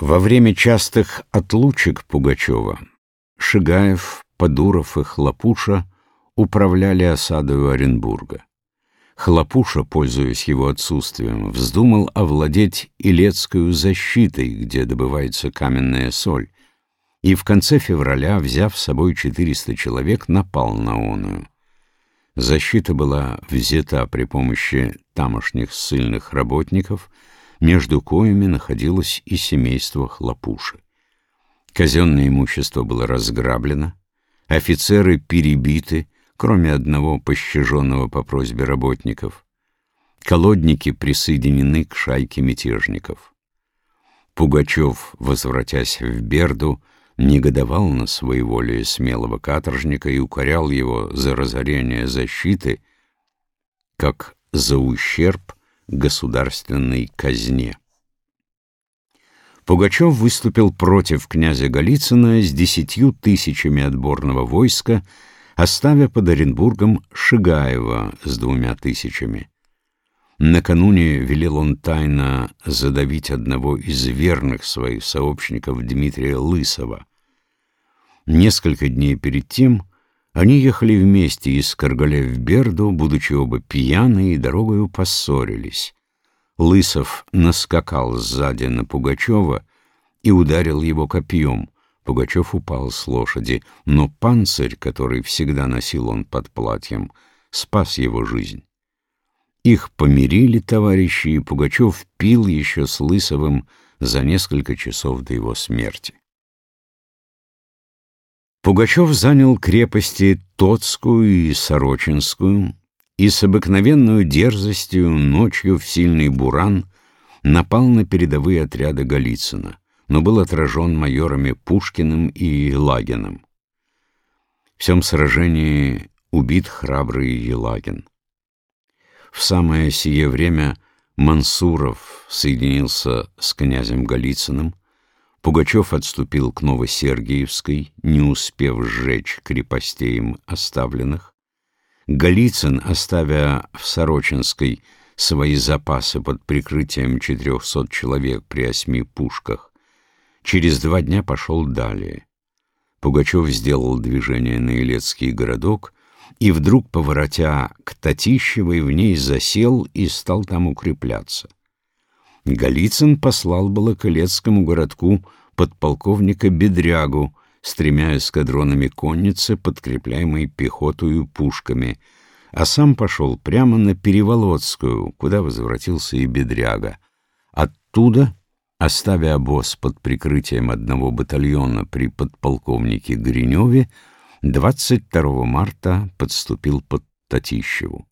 Во время частых отлучек Пугачева Шигаев, Подуров и Хлопуша управляли осадою Оренбурга. Хлопуша, пользуясь его отсутствием, вздумал овладеть Илецкую защитой, где добывается каменная соль, и в конце февраля, взяв с собой 400 человек, напал на оную. Защита была взята при помощи тамошних ссыльных работников, между коями находилось и семейство Хлопуши. Казенное имущество было разграблено, офицеры перебиты, кроме одного пощаженного по просьбе работников. Колодники присоединены к шайке мятежников. Пугачев, возвратясь в Берду, негодовал на своеволие смелого каторжника и укорял его за разорение защиты, как за ущерб государственной казне. Пугачев выступил против князя Голицына с десятью тысячами отборного войска, оставя под Оренбургом Шигаева с двумя тысячами. Накануне велел он тайно задавить одного из верных своих сообщников Дмитрия Лысова. Несколько дней перед тем они ехали вместе из Каргаля в Берду, будучи оба пьяные, и дорогою поссорились. Лысов наскакал сзади на Пугачева и ударил его копьем. Пугачев упал с лошади, но панцирь, который всегда носил он под платьем, спас его жизнь. Их помирили товарищи, и Пугачев пил еще с Лысовым за несколько часов до его смерти. Пугачев занял крепости Тоцкую и Сорочинскую и с обыкновенной дерзостью ночью в сильный буран напал на передовые отряды Голицына, но был отражен майорами Пушкиным и Елагиным. В всем сражении убит храбрый Елагин. В самое сие время Мансуров соединился с князем Голицыным, Пугачев отступил к Новосергиевской, не успев сжечь крепостей им оставленных. Голицын, оставя в Сорочинской свои запасы под прикрытием четырехсот человек при осьми пушках, через два дня пошел далее. Пугачев сделал движение на Илецкий городок и вдруг, поворотя к Татищевой, в ней засел и стал там укрепляться. Голицын послал Илецкому городку подполковника Бедрягу с тремя эскадронами конницы, подкрепляемой пехотою пушками, а сам пошел прямо на Переволодскую, куда возвратился и Бедряга. Оттуда, оставя обоз под прикрытием одного батальона при подполковнике Гриневе, 22 марта подступил под Татищеву.